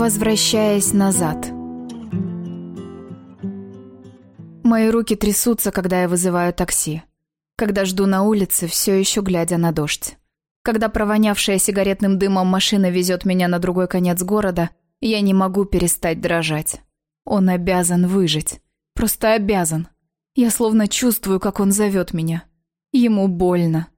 Возвращаясь назад. Мои руки трясутся, когда я вызываю такси. Когда жду на улице, все еще глядя на дождь. Когда провонявшая сигаретным дымом машина везет меня на другой конец города, я не могу перестать дрожать. Он обязан выжить. Просто обязан. Я словно чувствую, как он зовет меня. Ему больно.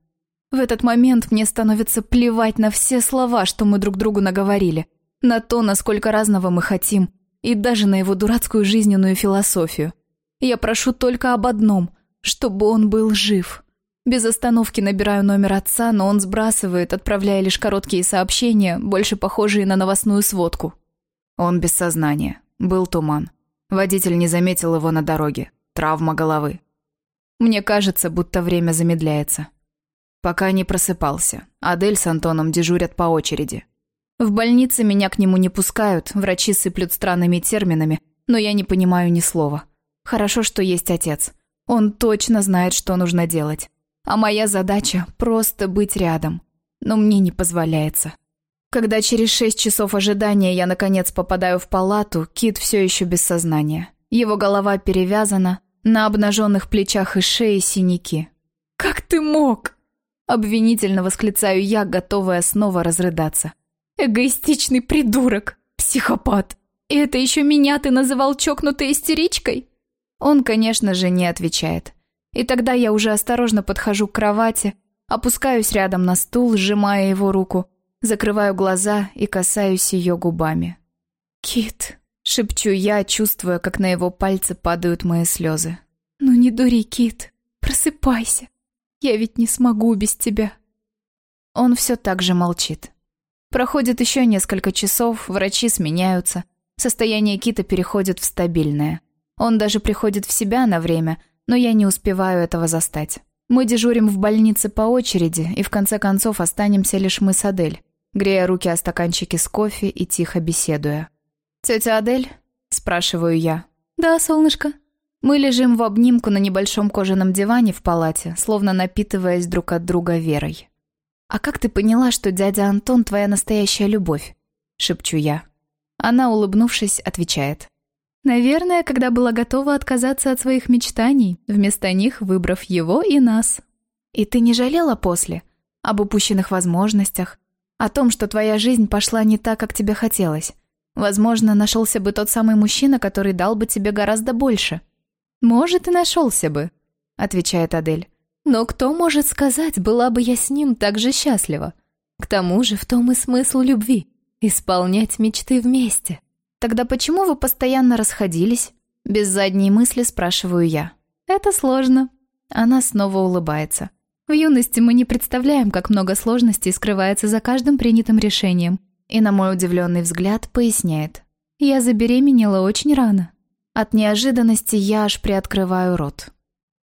В этот момент мне становится плевать на все слова, что мы друг другу наговорили на то, насколько разного мы хотим, и даже на его дурацкую жизненную философию. Я прошу только об одном, чтобы он был жив. Без остановки набираю номер отца, но он сбрасывает, отправляя лишь короткие сообщения, больше похожие на новостную сводку. Он без сознания. Был туман. Водитель не заметил его на дороге. Травма головы. Мне кажется, будто время замедляется. Пока не просыпался. Адель с Антоном дежурят по очереди. В больнице меня к нему не пускают, врачи сыплют странными терминами, но я не понимаю ни слова. Хорошо, что есть отец. Он точно знает, что нужно делать. А моя задача – просто быть рядом. Но мне не позволяется. Когда через шесть часов ожидания я наконец попадаю в палату, Кит все еще без сознания. Его голова перевязана, на обнаженных плечах и шее синяки. «Как ты мог?» Обвинительно восклицаю я, готовая снова разрыдаться. Эгоистичный придурок, психопат. И это еще меня ты называл чокнутой истеричкой? Он, конечно же, не отвечает. И тогда я уже осторожно подхожу к кровати, опускаюсь рядом на стул, сжимая его руку, закрываю глаза и касаюсь ее губами. «Кит», — шепчу я, чувствуя, как на его пальцы падают мои слезы. «Ну не дури, Кит, просыпайся. Я ведь не смогу без тебя». Он все так же молчит. Проходит еще несколько часов, врачи сменяются. Состояние Кита переходит в стабильное. Он даже приходит в себя на время, но я не успеваю этого застать. Мы дежурим в больнице по очереди, и в конце концов останемся лишь мы с Адель, грея руки о стаканчике с кофе и тихо беседуя. «Тетя Адель?» – спрашиваю я. «Да, солнышко». Мы лежим в обнимку на небольшом кожаном диване в палате, словно напитываясь друг от друга верой. «А как ты поняла, что дядя Антон твоя настоящая любовь?» — шепчу я. Она, улыбнувшись, отвечает. «Наверное, когда была готова отказаться от своих мечтаний, вместо них выбрав его и нас. И ты не жалела после? Об упущенных возможностях? О том, что твоя жизнь пошла не так, как тебе хотелось? Возможно, нашелся бы тот самый мужчина, который дал бы тебе гораздо больше?» «Может, и нашелся бы», — отвечает Адель. Но кто может сказать, была бы я с ним так же счастлива? К тому же в том и смысл любви — исполнять мечты вместе. Тогда почему вы постоянно расходились? Без задней мысли спрашиваю я. Это сложно. Она снова улыбается. В юности мы не представляем, как много сложностей скрывается за каждым принятым решением. И на мой удивленный взгляд поясняет. Я забеременела очень рано. От неожиданности я аж приоткрываю рот.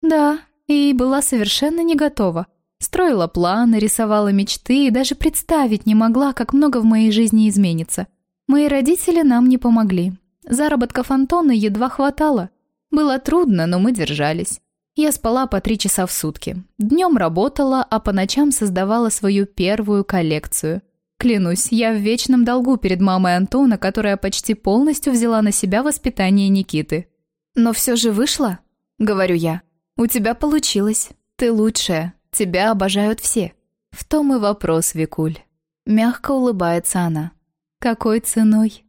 Да, и была совершенно не готова. Строила планы, рисовала мечты и даже представить не могла, как много в моей жизни изменится. Мои родители нам не помогли. Заработков Антона едва хватало. Было трудно, но мы держались. Я спала по три часа в сутки. Днем работала, а по ночам создавала свою первую коллекцию. Клянусь, я в вечном долгу перед мамой Антона, которая почти полностью взяла на себя воспитание Никиты. «Но все же вышло?» — говорю я. «У тебя получилось. Ты лучшая. Тебя обожают все». В том и вопрос, Викуль. Мягко улыбается она. «Какой ценой?»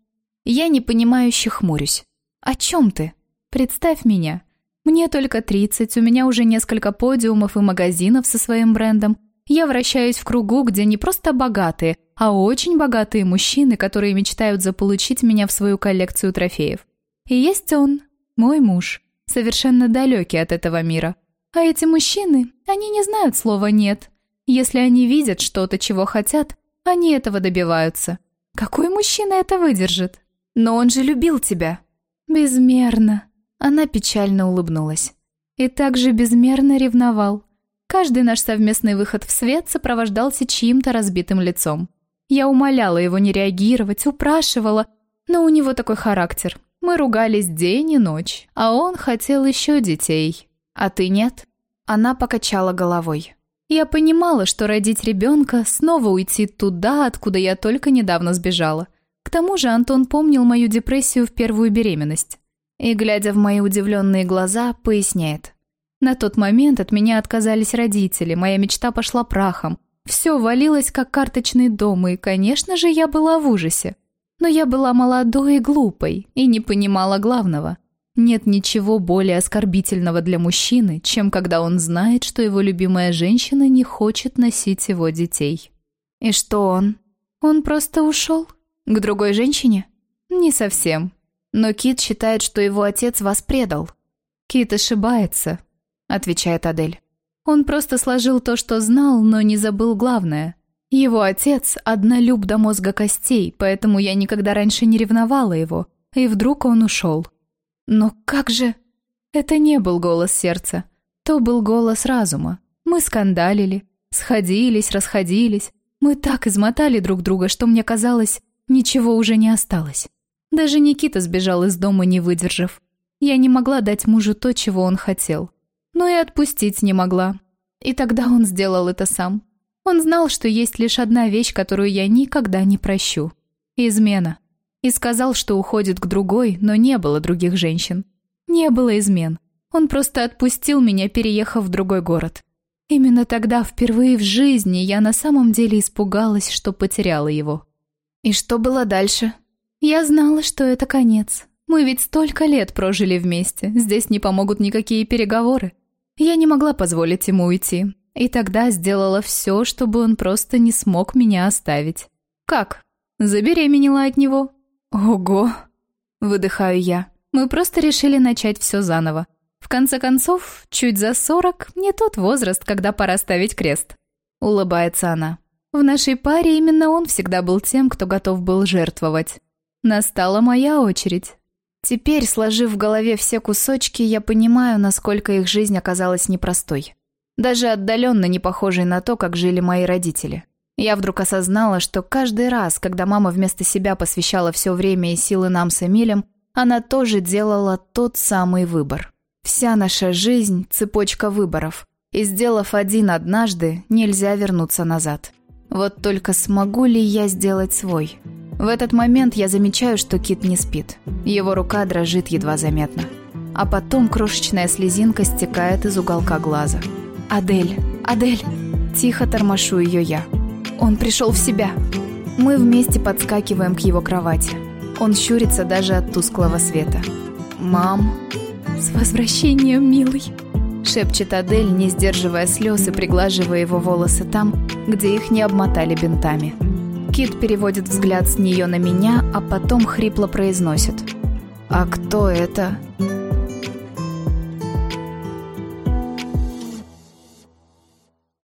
Я непонимающе хмурюсь. «О чем ты? Представь меня. Мне только 30, у меня уже несколько подиумов и магазинов со своим брендом. Я вращаюсь в кругу, где не просто богатые, а очень богатые мужчины, которые мечтают заполучить меня в свою коллекцию трофеев. И есть он, мой муж совершенно далекий от этого мира. А эти мужчины, они не знают слова «нет». Если они видят что-то, чего хотят, они этого добиваются. Какой мужчина это выдержит? Но он же любил тебя. Безмерно. Она печально улыбнулась. И также безмерно ревновал. Каждый наш совместный выход в свет сопровождался чьим-то разбитым лицом. Я умоляла его не реагировать, упрашивала, но у него такой характер. Мы ругались день и ночь, а он хотел еще детей. А ты нет?» Она покачала головой. Я понимала, что родить ребенка, снова уйти туда, откуда я только недавно сбежала. К тому же Антон помнил мою депрессию в первую беременность. И, глядя в мои удивленные глаза, поясняет. На тот момент от меня отказались родители, моя мечта пошла прахом. Все валилось, как карточный дом, и, конечно же, я была в ужасе. Но я была молодой и глупой, и не понимала главного. Нет ничего более оскорбительного для мужчины, чем когда он знает, что его любимая женщина не хочет носить его детей. И что он? Он просто ушел? К другой женщине? Не совсем. Но Кит считает, что его отец вас предал. Кит ошибается, отвечает Адель. Он просто сложил то, что знал, но не забыл главное. Его отец – однолюб до мозга костей, поэтому я никогда раньше не ревновала его, и вдруг он ушел. Но как же... Это не был голос сердца, то был голос разума. Мы скандалили, сходились, расходились. Мы так измотали друг друга, что мне казалось, ничего уже не осталось. Даже Никита сбежал из дома, не выдержав. Я не могла дать мужу то, чего он хотел. Но и отпустить не могла. И тогда он сделал это сам. Он знал, что есть лишь одна вещь, которую я никогда не прощу. Измена. И сказал, что уходит к другой, но не было других женщин. Не было измен. Он просто отпустил меня, переехав в другой город. Именно тогда, впервые в жизни, я на самом деле испугалась, что потеряла его. И что было дальше? Я знала, что это конец. Мы ведь столько лет прожили вместе, здесь не помогут никакие переговоры. Я не могла позволить ему уйти, и тогда сделала все, чтобы он просто не смог меня оставить. Как? Забеременела от него. Ого! Выдыхаю я. Мы просто решили начать все заново. В конце концов, чуть за сорок не тот возраст, когда пора ставить крест. Улыбается она. В нашей паре именно он всегда был тем, кто готов был жертвовать. Настала моя очередь. Теперь, сложив в голове все кусочки, я понимаю, насколько их жизнь оказалась непростой даже отдаленно не похожей на то, как жили мои родители. Я вдруг осознала, что каждый раз, когда мама вместо себя посвящала все время и силы нам с Эмилем, она тоже делала тот самый выбор. Вся наша жизнь – цепочка выборов, и сделав один однажды, нельзя вернуться назад. Вот только смогу ли я сделать свой? В этот момент я замечаю, что Кит не спит. Его рука дрожит едва заметно. А потом крошечная слезинка стекает из уголка глаза – «Адель, Адель!» Тихо тормошу ее я. Он пришел в себя. Мы вместе подскакиваем к его кровати. Он щурится даже от тусклого света. «Мам!» «С возвращением, милый!» Шепчет Адель, не сдерживая слез и приглаживая его волосы там, где их не обмотали бинтами. Кит переводит взгляд с нее на меня, а потом хрипло произносит. «А кто это?»